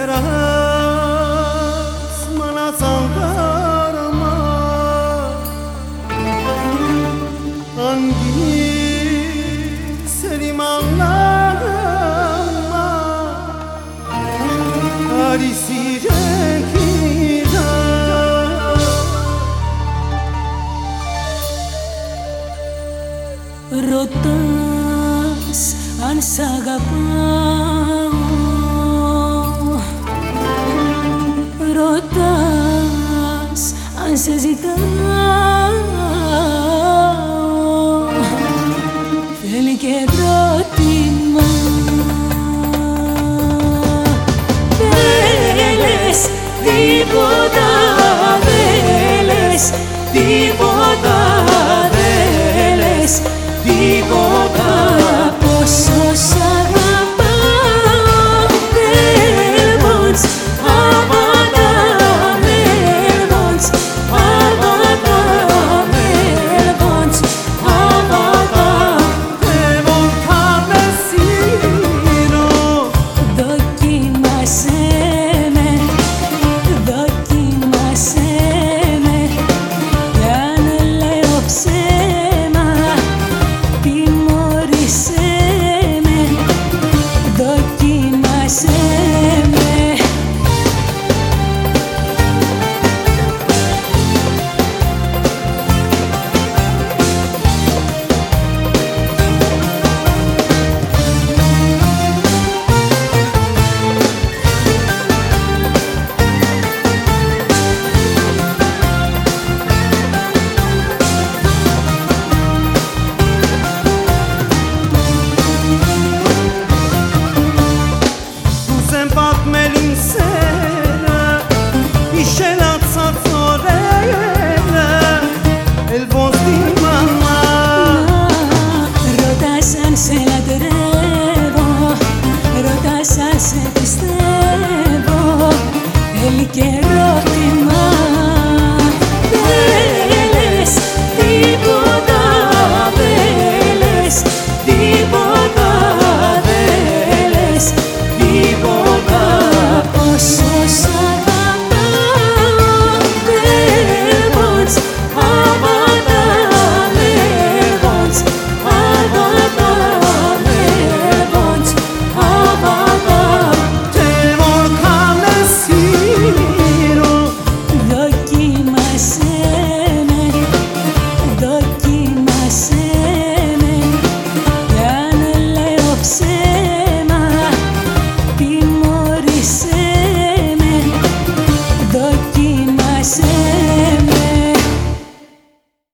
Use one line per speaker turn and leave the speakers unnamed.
serás mana saldarma Hangi serim ağlarma Harisi renkida
Ρωτάς αν σ' αγαπάω Θέλει και ερώτημα Δεν λες τίποτα Δεν λες τίποτα